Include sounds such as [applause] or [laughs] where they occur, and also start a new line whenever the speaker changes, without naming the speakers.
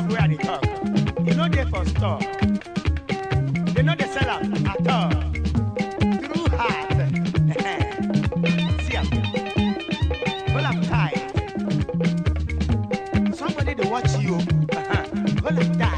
stuff where they talk. They know they for store. They know they sell out at all. Through heart. [laughs] See up. Hold up tight. Somebody to watch you. Hold up tight.